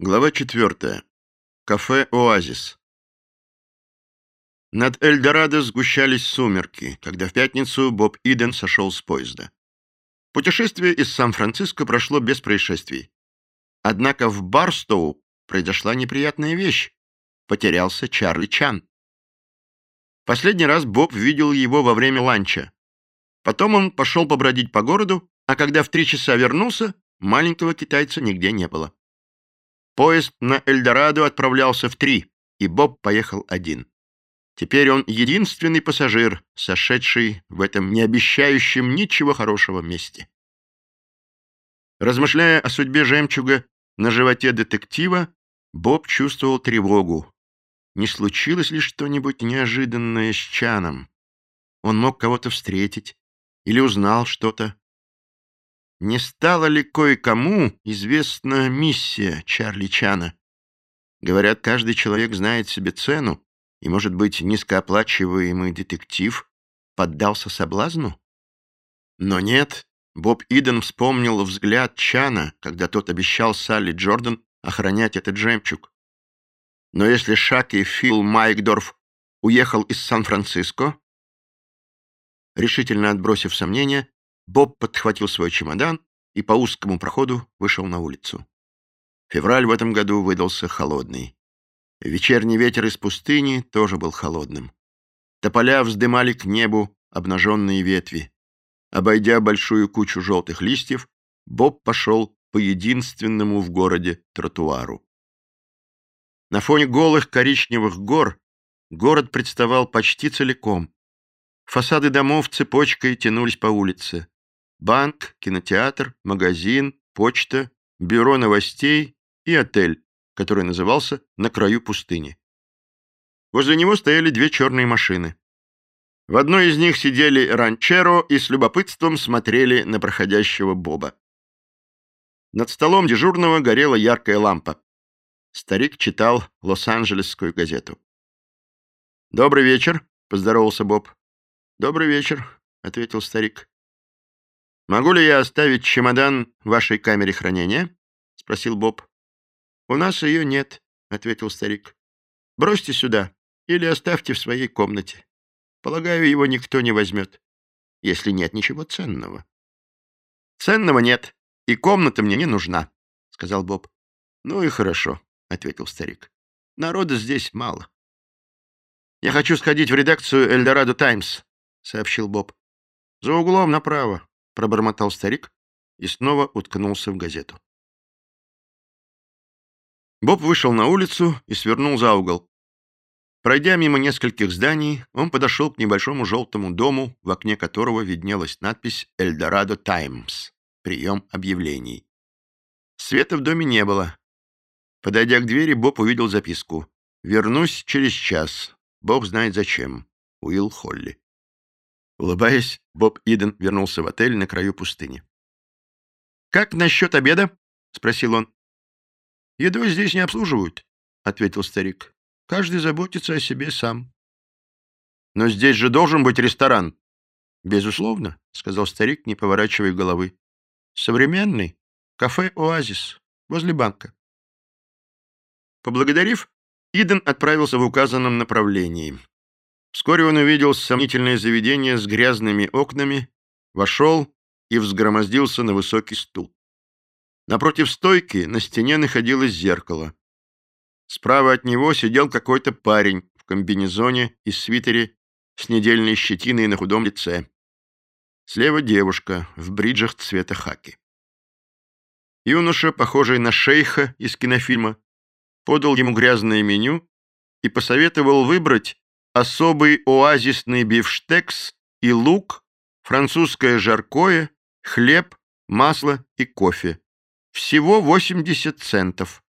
Глава 4. Кафе «Оазис». Над Эльдорадо сгущались сумерки, когда в пятницу Боб Иден сошел с поезда. Путешествие из Сан-Франциско прошло без происшествий. Однако в Барстоу произошла неприятная вещь. Потерялся Чарли Чан. Последний раз Боб видел его во время ланча. Потом он пошел побродить по городу, а когда в три часа вернулся, маленького китайца нигде не было. Поезд на Эльдорадо отправлялся в три, и Боб поехал один. Теперь он единственный пассажир, сошедший в этом не обещающем ничего хорошего месте. Размышляя о судьбе жемчуга на животе детектива, Боб чувствовал тревогу. Не случилось ли что-нибудь неожиданное с Чаном? Он мог кого-то встретить или узнал что-то. Не стала ли кое-кому известна миссия Чарли Чана? Говорят, каждый человек знает себе цену, и, может быть, низкооплачиваемый детектив поддался соблазну? Но нет, Боб Иден вспомнил взгляд Чана, когда тот обещал Салли Джордан охранять этот жемчуг. Но если Шак и Фил Майкдорф уехал из Сан-Франциско, решительно отбросив сомнения, Боб подхватил свой чемодан и по узкому проходу вышел на улицу. Февраль в этом году выдался холодный. Вечерний ветер из пустыни тоже был холодным. Тополя вздымали к небу обнаженные ветви. Обойдя большую кучу желтых листьев, Боб пошел по единственному в городе тротуару. На фоне голых коричневых гор город представал почти целиком. Фасады домов цепочкой тянулись по улице. Банк, кинотеатр, магазин, почта, бюро новостей и отель, который назывался «На краю пустыни». Возле него стояли две черные машины. В одной из них сидели ранчеро и с любопытством смотрели на проходящего Боба. Над столом дежурного горела яркая лампа. Старик читал Лос-Анджелесскую газету. «Добрый вечер», — поздоровался Боб. «Добрый вечер», — ответил старик. «Могу ли я оставить чемодан в вашей камере хранения?» — спросил Боб. «У нас ее нет», — ответил старик. «Бросьте сюда или оставьте в своей комнате. Полагаю, его никто не возьмет, если нет ничего ценного». «Ценного нет, и комната мне не нужна», — сказал Боб. «Ну и хорошо», — ответил старик. «Народа здесь мало». «Я хочу сходить в редакцию «Эльдорадо Таймс», — сообщил Боб. «За углом направо пробормотал старик и снова уткнулся в газету. Боб вышел на улицу и свернул за угол. Пройдя мимо нескольких зданий, он подошел к небольшому желтому дому, в окне которого виднелась надпись «Эльдорадо Таймс» — прием объявлений. Света в доме не было. Подойдя к двери, Боб увидел записку. «Вернусь через час. Бог знает зачем. Уилл Холли». Улыбаясь, Боб Иден вернулся в отель на краю пустыни. «Как насчет обеда?» — спросил он. «Еду здесь не обслуживают», — ответил старик. «Каждый заботится о себе сам». «Но здесь же должен быть ресторан». «Безусловно», — сказал старик, не поворачивая головы. «Современный. Кафе «Оазис» возле банка». Поблагодарив, Иден отправился в указанном направлении. Вскоре он увидел сомнительное заведение с грязными окнами, вошел и взгромоздился на высокий стул. Напротив стойки на стене находилось зеркало. Справа от него сидел какой-то парень в комбинезоне и свитере с недельной щетиной на худом лице. Слева девушка в бриджах цвета хаки. Юноша, похожий на шейха из кинофильма, подал ему грязное меню и посоветовал выбрать особый оазисный бифштекс и лук, французское жаркое, хлеб, масло и кофе. Всего 80 центов.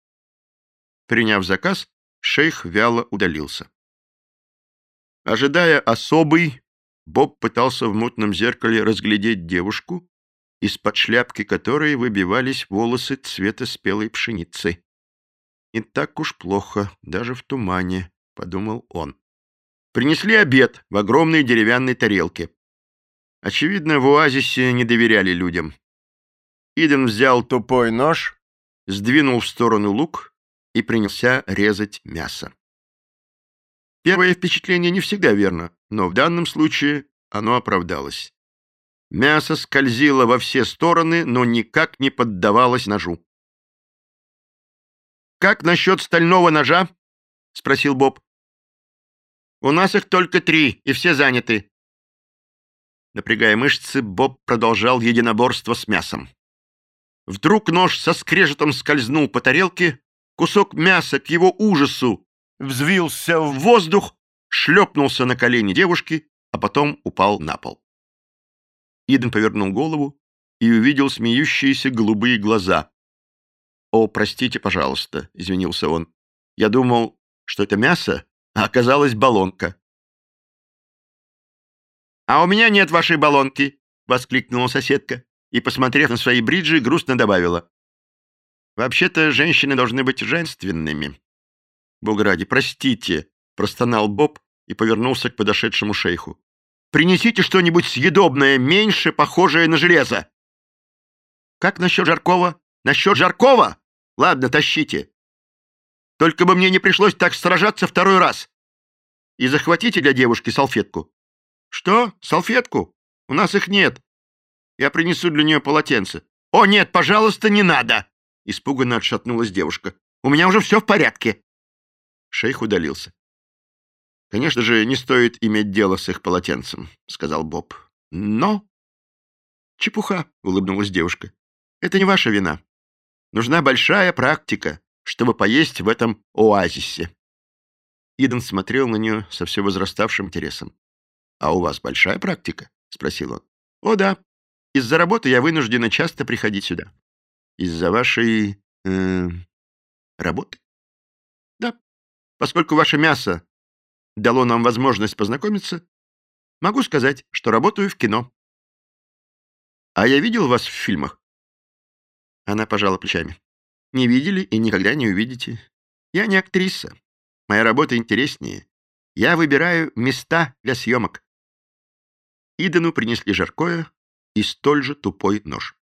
Приняв заказ, шейх вяло удалился. Ожидая особый, Боб пытался в мутном зеркале разглядеть девушку, из-под шляпки которой выбивались волосы цвета спелой пшеницы. «Не так уж плохо, даже в тумане», — подумал он. Принесли обед в огромной деревянной тарелке. Очевидно, в оазисе не доверяли людям. Иден взял тупой нож, сдвинул в сторону лук и принялся резать мясо. Первое впечатление не всегда верно, но в данном случае оно оправдалось. Мясо скользило во все стороны, но никак не поддавалось ножу. «Как насчет стального ножа?» — спросил Боб. «У нас их только три, и все заняты». Напрягая мышцы, Боб продолжал единоборство с мясом. Вдруг нож со скрежетом скользнул по тарелке, кусок мяса к его ужасу взвился в воздух, шлепнулся на колени девушки, а потом упал на пол. Иден повернул голову и увидел смеющиеся голубые глаза. «О, простите, пожалуйста», — извинился он. «Я думал, что это мясо, а оказалось баллонка». «А у меня нет вашей баллонки!» — воскликнула соседка и, посмотрев на свои бриджи, грустно добавила. «Вообще-то женщины должны быть женственными». «Бог ради, простите!» — простонал Боб и повернулся к подошедшему шейху. «Принесите что-нибудь съедобное, меньше похожее на железо!» «Как насчет Жаркова? Насчет Жаркова? Ладно, тащите. Только бы мне не пришлось так сражаться второй раз. И захватите для девушки салфетку». «Что? Салфетку? У нас их нет. Я принесу для нее полотенце». «О, нет, пожалуйста, не надо!» Испуганно отшатнулась девушка. «У меня уже все в порядке». Шейх удалился. «Конечно же, не стоит иметь дело с их полотенцем», — сказал Боб. «Но...» «Чепуха», — улыбнулась девушка. «Это не ваша вина. Нужна большая практика, чтобы поесть в этом оазисе». Иден смотрел на нее со все возраставшим интересом. «А у вас большая практика?» — спросил он. «О, да. Из-за работы я вынуждена часто приходить сюда». «Из-за вашей... Э, работы?» «Да. Поскольку ваше мясо дало нам возможность познакомиться, могу сказать, что работаю в кино». «А я видел вас в фильмах?» Она пожала плечами. «Не видели и никогда не увидите. Я не актриса. Моя работа интереснее. Я выбираю места для съемок. Идену принесли жаркое и столь же тупой нож.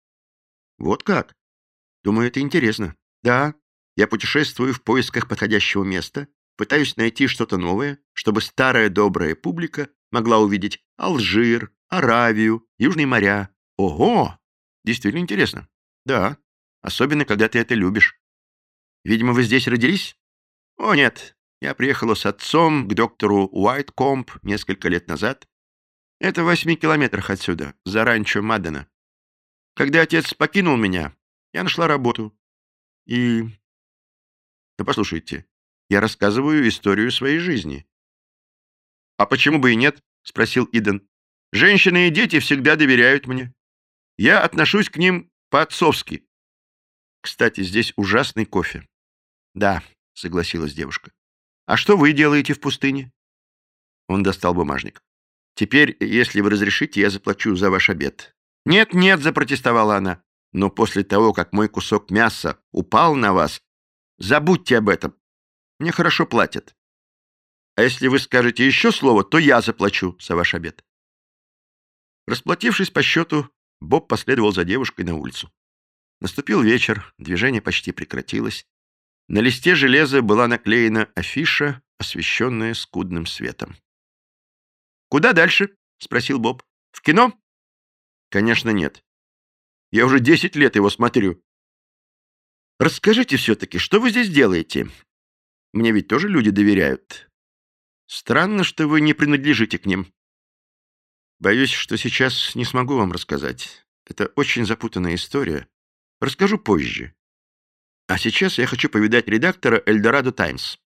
Вот как? Думаю, это интересно. Да, я путешествую в поисках подходящего места, пытаюсь найти что-то новое, чтобы старая добрая публика могла увидеть Алжир, Аравию, Южные моря. Ого! Действительно интересно. Да, особенно, когда ты это любишь. Видимо, вы здесь родились? О, нет. Я приехала с отцом к доктору Уайткомп несколько лет назад это в восьми километрах отсюда, за ранчо Мадена. Когда отец покинул меня, я нашла работу. И... Да послушайте, я рассказываю историю своей жизни. «А почему бы и нет?» — спросил Иден. «Женщины и дети всегда доверяют мне. Я отношусь к ним по-отцовски. Кстати, здесь ужасный кофе». «Да», — согласилась девушка. «А что вы делаете в пустыне?» Он достал бумажник. Теперь, если вы разрешите, я заплачу за ваш обед». «Нет, нет», — запротестовала она. «Но после того, как мой кусок мяса упал на вас, забудьте об этом. Мне хорошо платят. А если вы скажете еще слово, то я заплачу за ваш обед». Расплатившись по счету, Боб последовал за девушкой на улицу. Наступил вечер, движение почти прекратилось. На листе железа была наклеена афиша, освещенная скудным светом. «Куда дальше?» — спросил Боб. «В кино?» «Конечно, нет. Я уже десять лет его смотрю». «Расскажите все-таки, что вы здесь делаете? Мне ведь тоже люди доверяют. Странно, что вы не принадлежите к ним». «Боюсь, что сейчас не смогу вам рассказать. Это очень запутанная история. Расскажу позже. А сейчас я хочу повидать редактора «Эльдорадо Таймс».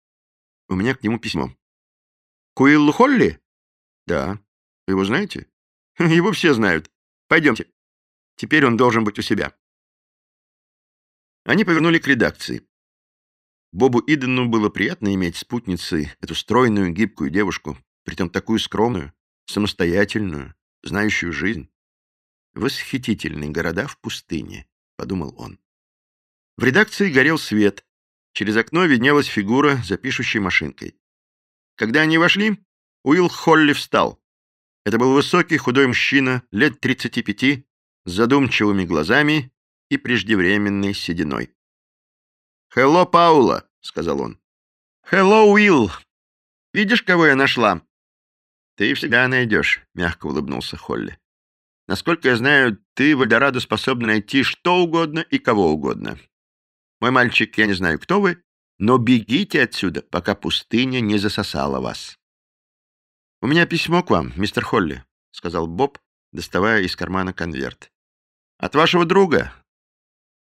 У меня к нему письмо. «Куиллу Холли?» Да. Вы его знаете? Его все знают. Пойдемте. Теперь он должен быть у себя. Они повернули к редакции. Бобу Идену было приятно иметь спутницей эту стройную, гибкую девушку, притом такую скромную, самостоятельную, знающую жизнь. «Восхитительные города в пустыне», — подумал он. В редакции горел свет. Через окно виднелась фигура за пишущей машинкой. Когда они вошли, Уилл Холли встал. Это был высокий худой мужчина, лет 35, с задумчивыми глазами и преждевременной сединой. «Хелло, Паула!» — сказал он. «Hello, Уилл! Видишь, кого я нашла?» «Ты всегда найдешь», — мягко улыбнулся Холли. «Насколько я знаю, ты в Эльдорадо способна найти что угодно и кого угодно. Мой мальчик, я не знаю, кто вы, но бегите отсюда, пока пустыня не засосала вас». «У меня письмо к вам, мистер Холли», — сказал Боб, доставая из кармана конверт. «От вашего друга».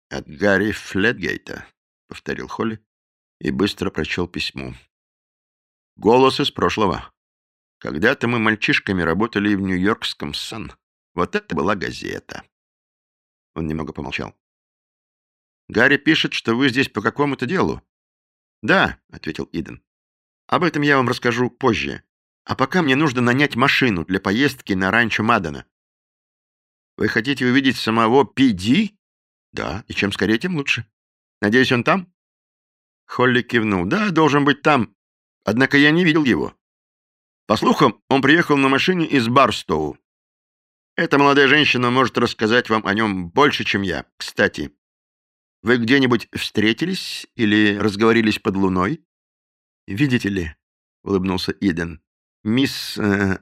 «От Гарри Флетгейта», — повторил Холли и быстро прочел письмо. «Голос из прошлого. Когда-то мы мальчишками работали в Нью-Йоркском Сан. Вот это была газета». Он немного помолчал. «Гарри пишет, что вы здесь по какому-то делу». «Да», — ответил Иден. «Об этом я вам расскажу позже. А пока мне нужно нанять машину для поездки на ранчо Мадана». «Вы хотите увидеть самого Пи-Ди?» «Да, и чем скорее, тем лучше. Надеюсь, он там?» Холли кивнул. «Да, должен быть там. Однако я не видел его. По слухам, он приехал на машине из Барстоу. Эта молодая женщина может рассказать вам о нем больше, чем я. Кстати, вы где-нибудь встретились или разговорились под луной?» «Видите ли», — улыбнулся Иден, — «мисс... Э,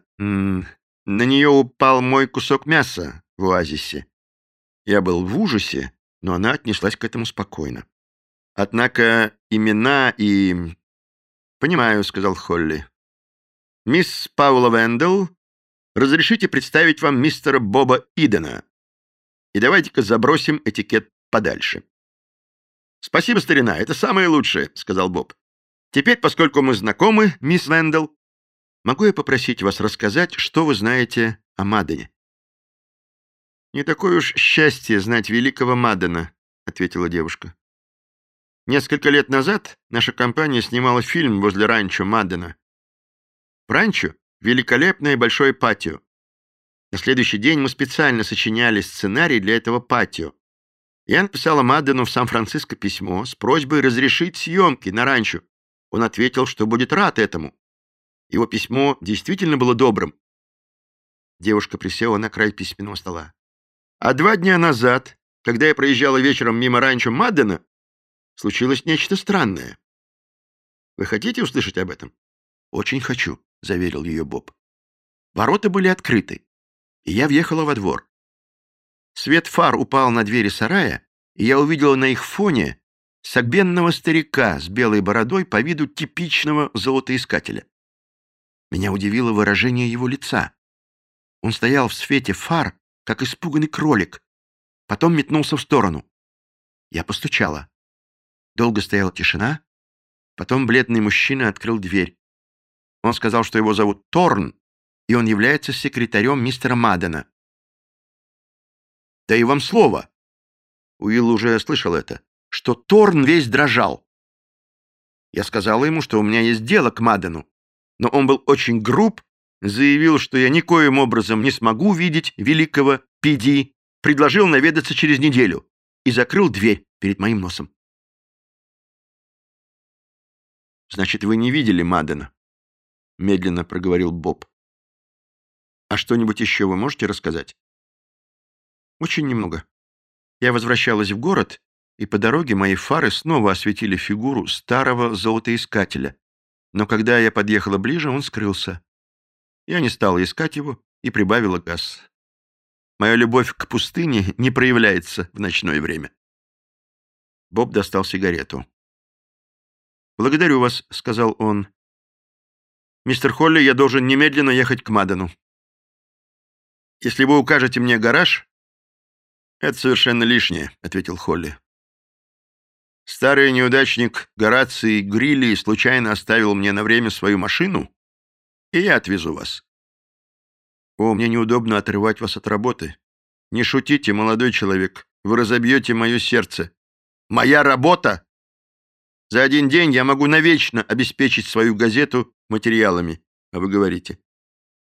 на нее упал мой кусок мяса в оазисе. Я был в ужасе, но она отнеслась к этому спокойно. Однако имена и... «Понимаю», — сказал Холли. «Мисс Паула Вендел, разрешите представить вам мистера Боба Идена. И давайте-ка забросим этикет подальше». «Спасибо, старина, это самое лучшее», — сказал Боб. «Теперь, поскольку мы знакомы, мисс Вендел, могу я попросить вас рассказать, что вы знаете о Мадене?» «Не такое уж счастье знать великого Мадена», — ответила девушка. Несколько лет назад наша компания снимала фильм возле ранчо Маддена. В ранчо великолепное большое патио. На следующий день мы специально сочиняли сценарий для этого патио. Я написала Маддену в Сан-Франциско письмо с просьбой разрешить съемки на ранчо. Он ответил, что будет рад этому. Его письмо действительно было добрым. Девушка присела на край письменного стола. А два дня назад, когда я проезжала вечером мимо ранчо Маддена, случилось нечто странное. Вы хотите услышать об этом? Очень хочу, заверил ее Боб. Ворота были открыты, и я въехала во двор. Свет фар упал на двери сарая, и я увидела на их фоне согбенного старика с белой бородой по виду типичного золотоискателя. Меня удивило выражение его лица. Он стоял в свете фар, как испуганный кролик, потом метнулся в сторону. Я постучала. Долго стояла тишина. Потом бледный мужчина открыл дверь. Он сказал, что его зовут Торн, и он является секретарем мистера Мадена. «Да и вам слово!» Уилл уже слышал это, что Торн весь дрожал. Я сказала ему, что у меня есть дело к Мадену, но он был очень груб, заявил, что я никоим образом не смогу видеть великого Пиди, предложил наведаться через неделю и закрыл дверь перед моим носом. Значит, вы не видели Мадена? Медленно проговорил Боб. А что-нибудь еще вы можете рассказать? Очень немного. Я возвращалась в город, и по дороге мои фары снова осветили фигуру старого золотоискателя. Но когда я подъехала ближе, он скрылся. Я не стала искать его и прибавила газ. Моя любовь к пустыне не проявляется в ночное время. Боб достал сигарету. «Благодарю вас», — сказал он. «Мистер Холли, я должен немедленно ехать к Мадену. Если вы укажете мне гараж...» «Это совершенно лишнее», — ответил Холли. «Старый неудачник Гораций Грилли случайно оставил мне на время свою машину, и я отвезу вас». «О, мне неудобно отрывать вас от работы. Не шутите, молодой человек, вы разобьете мое сердце». «Моя работа за один день я могу навечно обеспечить свою газету материалами, а вы говорите.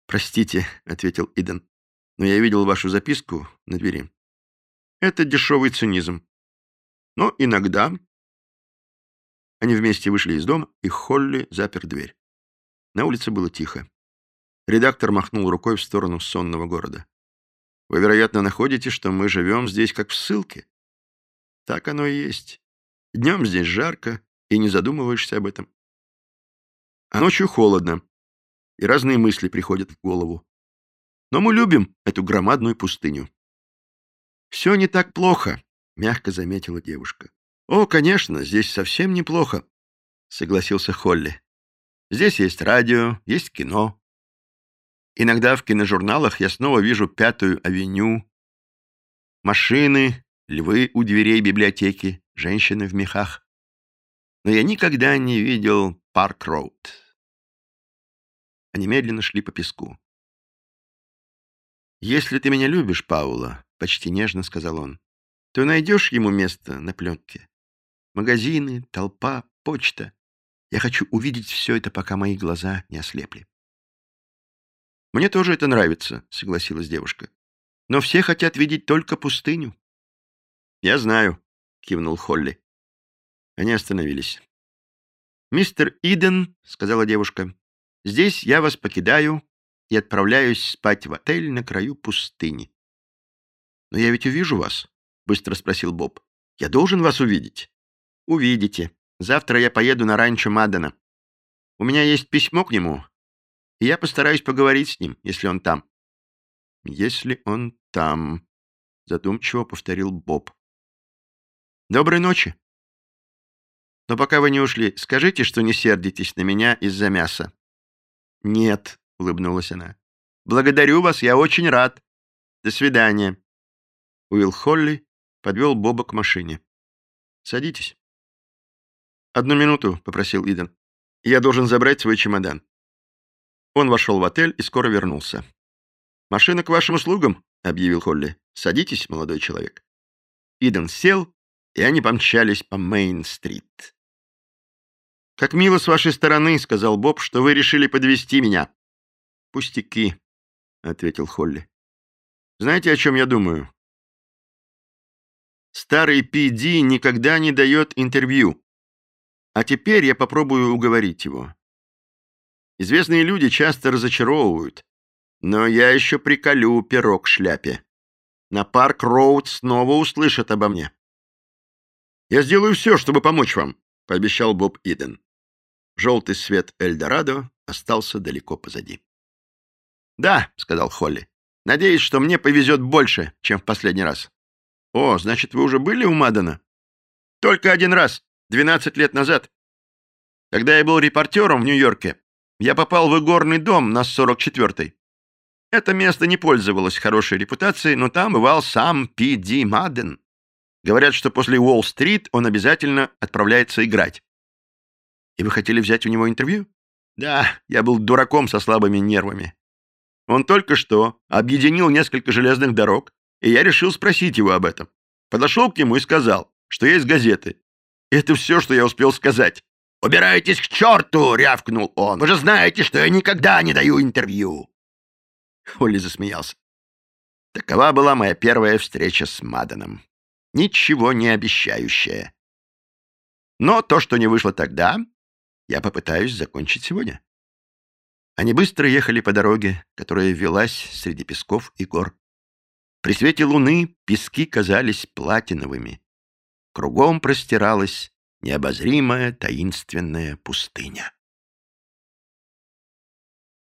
«Простите», — ответил Иден, — «но я видел вашу записку на двери. Это дешевый цинизм. Но иногда...» Они вместе вышли из дома, и Холли запер дверь. На улице было тихо. Редактор махнул рукой в сторону сонного города. «Вы, вероятно, находите, что мы живем здесь как в ссылке?» «Так оно и есть. Днем здесь жарко, и не задумываешься об этом. А ночью холодно, и разные мысли приходят в голову. Но мы любим эту громадную пустыню. «Все не так плохо», — мягко заметила девушка. «О, конечно, здесь совсем неплохо», — согласился Холли. «Здесь есть радио, есть кино. Иногда в киножурналах я снова вижу Пятую авеню, машины, львы у дверей библиотеки, женщины в мехах. Но я никогда не видел Парк-Роуд». Они медленно шли по песку. «Если ты меня любишь, Паула», — почти нежно сказал он, — «то найдешь ему место на пленке. Магазины, толпа, почта. Я хочу увидеть все это, пока мои глаза не ослепли». «Мне тоже это нравится», — согласилась девушка. «Но все хотят видеть только пустыню». «Я знаю», — кивнул Холли. Они остановились. «Мистер Иден», — сказала девушка, Здесь я вас покидаю и отправляюсь спать в отель на краю пустыни. «Но я ведь увижу вас?» — быстро спросил Боб. «Я должен вас увидеть?» «Увидите. Завтра я поеду на ранчо Маддена. У меня есть письмо к нему, и я постараюсь поговорить с ним, если он там». «Если он там», — задумчиво повторил Боб. «Доброй ночи. Но пока вы не ушли, скажите, что не сердитесь на меня из-за мяса». «Нет», — улыбнулась она. «Благодарю вас, я очень рад. До свидания». Уилл Холли подвел Боба к машине. «Садитесь». «Одну минуту», — попросил Иден. «Я должен забрать свой чемодан». Он вошел в отель и скоро вернулся. «Машина к вашим услугам», — объявил Холли. «Садитесь, молодой человек». Иден сел, и они помчались по Мейн-стрит. «Как мило с вашей стороны», — сказал Боб, — «что вы решили подвести меня». «Пустяки», — ответил Холли. «Знаете, о чем я думаю?» Старый Пи никогда не дает интервью. А теперь я попробую уговорить его. Известные люди часто разочаровывают, но я еще приколю пирог шляпе. На парк Роуд снова услышат обо мне. «Я сделаю все, чтобы помочь вам», — пообещал Боб Иден. Желтый свет Эльдорадо остался далеко позади. «Да», — сказал Холли, — «надеюсь, что мне повезет больше, чем в последний раз». «О, значит, вы уже были у Мадана?» «Только один раз, 12 лет назад. Когда я был репортером в Нью-Йорке, я попал в игорный дом на 44-й. Это место не пользовалось хорошей репутацией, но там бывал сам Пи Ди Маден. Говорят, что после Уолл-стрит он обязательно отправляется играть. И вы хотели взять у него интервью? Да, я был дураком со слабыми нервами. Он только что объединил несколько железных дорог, и я решил спросить его об этом. Подошел к нему и сказал, что есть газеты. это все, что я успел сказать. «Убирайтесь к черту!» — рявкнул он. «Вы же знаете, что я никогда не даю интервью!» Холли засмеялся. Такова была моя первая встреча с Маданом. Ничего не обещающая. Но то, что не вышло тогда, я попытаюсь закончить сегодня. Они быстро ехали по дороге, которая велась среди песков и гор. При свете луны пески казались платиновыми. Кругом простиралась необозримая таинственная пустыня.